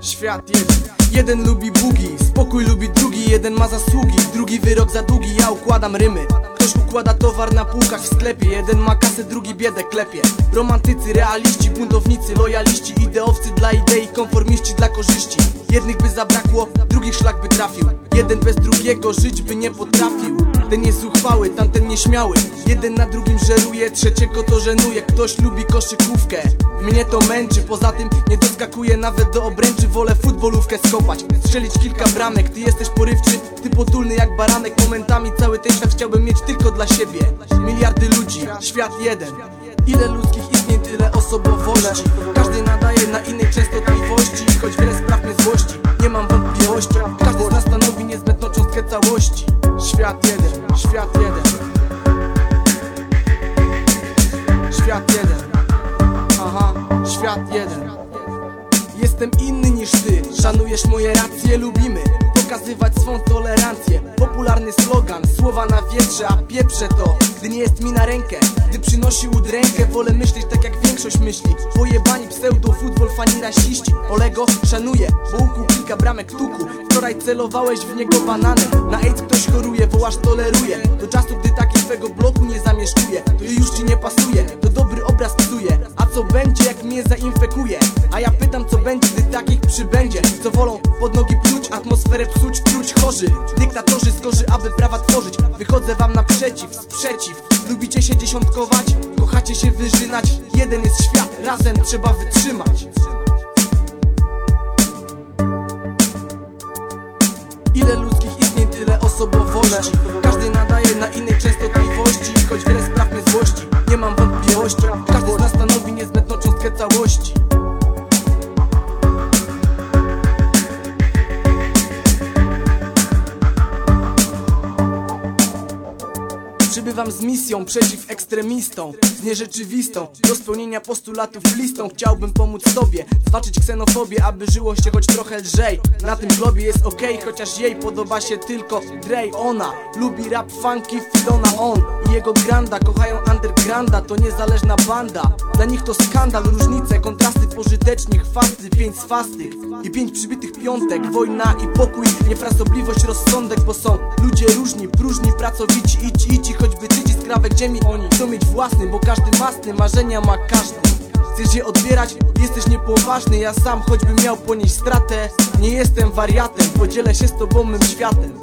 Świat jeden Jeden lubi bugi, spokój lubi drugi Jeden ma zasługi, drugi wyrok za długi Ja układam rymy. Ktoś układa towar na półkach w sklepie Jeden ma kasę, drugi biedę klepie. Romantycy, realiści, buntownicy, lojaliści Ideowcy dla idei, konformiści dla korzyści. Jednych by zabrakło, drugich szlak by trafił. Jeden bez drugiego żyć by nie potrafił Ten jest uchwały, tamten nieśmiały Jeden na drugim żeruje, trzeciego to żenuje. Ktoś lubi koszykówkę, mnie to męczy. Poza tym nie doskakuje nawet do obręczy. Wolę futbolówkę skopać, strzelić kilka bramek. Ty jesteś porywczy, ty potulny jak baranek. Momentami cały ten świat chciałbym mieć tylko dla siebie. Miliardy ludzi, świat jeden. Ile ludzkich istnień, tyle osobowości. Każdy nadaje na innej częstotliwości. Choć wiele spraw mnie złości, nie mam wątpliwości. Każdy z nas stanowi niezbędną cząstkę całości Świat jeden, świat jeden. Świat jeden. Aha, świat jeden. Jestem inny niż ty, szanujesz moje racje, lubimy Pokazywać swą tolerancję Popularny slogan, słowa na wietrze, a pieprze to. Gdy nie jest mi na rękę, gdy przynosi udrękę Wolę myśleć tak jak większość myśli. Pojebani pseudo, futbol, fani rasiści Olego szanuję, bo ukuł kilka bramek tuku. Wczoraj celowałeś w niego bananem Na AIDS ktoś choruje, wołasz toleruje. Do czasu, gdy A ja pytam, co będzie, gdy takich przybędzie. Co wolą pod nogi pluć, atmosferę psuć, truć chorzy. Dyktatorzy skorzy, aby prawa tworzyć. Wychodzę wam naprzeciw, sprzeciw. Lubicie się dziesiątkować, kochacie się wyżynać. Jeden jest świat, razem trzeba wytrzymać. Ile ludzkich istnień, tyle osobowości. Każdy nadaje na innej częstotliwości. Choć wiele spraw mnie złości, nie mam wątpliwości. Każdy z nas stanowi niezbędną cząstkę całości Przybywam z misją przeciw ekstremistom Z nierzeczywistą. Do spełnienia postulatów listą Chciałbym pomóc tobie. Zwalczyć ksenofobię Aby żyło się choć trochę lżej. Na tym globie jest okej Chociaż jej podoba się tylko Dre Ona. Lubi rap funky Filona on I jego granda. Kochają undergrounda To niezależna banda. Dla nich to skandal Różnice, kontrasty pożyteczni Chwasty, pięć swastyk I pięć przybitych piątek. Wojna i pokój Niefrasobliwość, rozsądek Bo są ludzie różni, próżni, pracowici. Idź, idź, choćby tyci z krawek ziemi Oni? Chcą mieć własny, bo każdy masny Marzenia ma każdy Chcesz je odbierać? Jesteś niepoważny Ja sam choćbym miał ponieść stratę. Nie jestem wariatem Podzielę się z tobą mym światem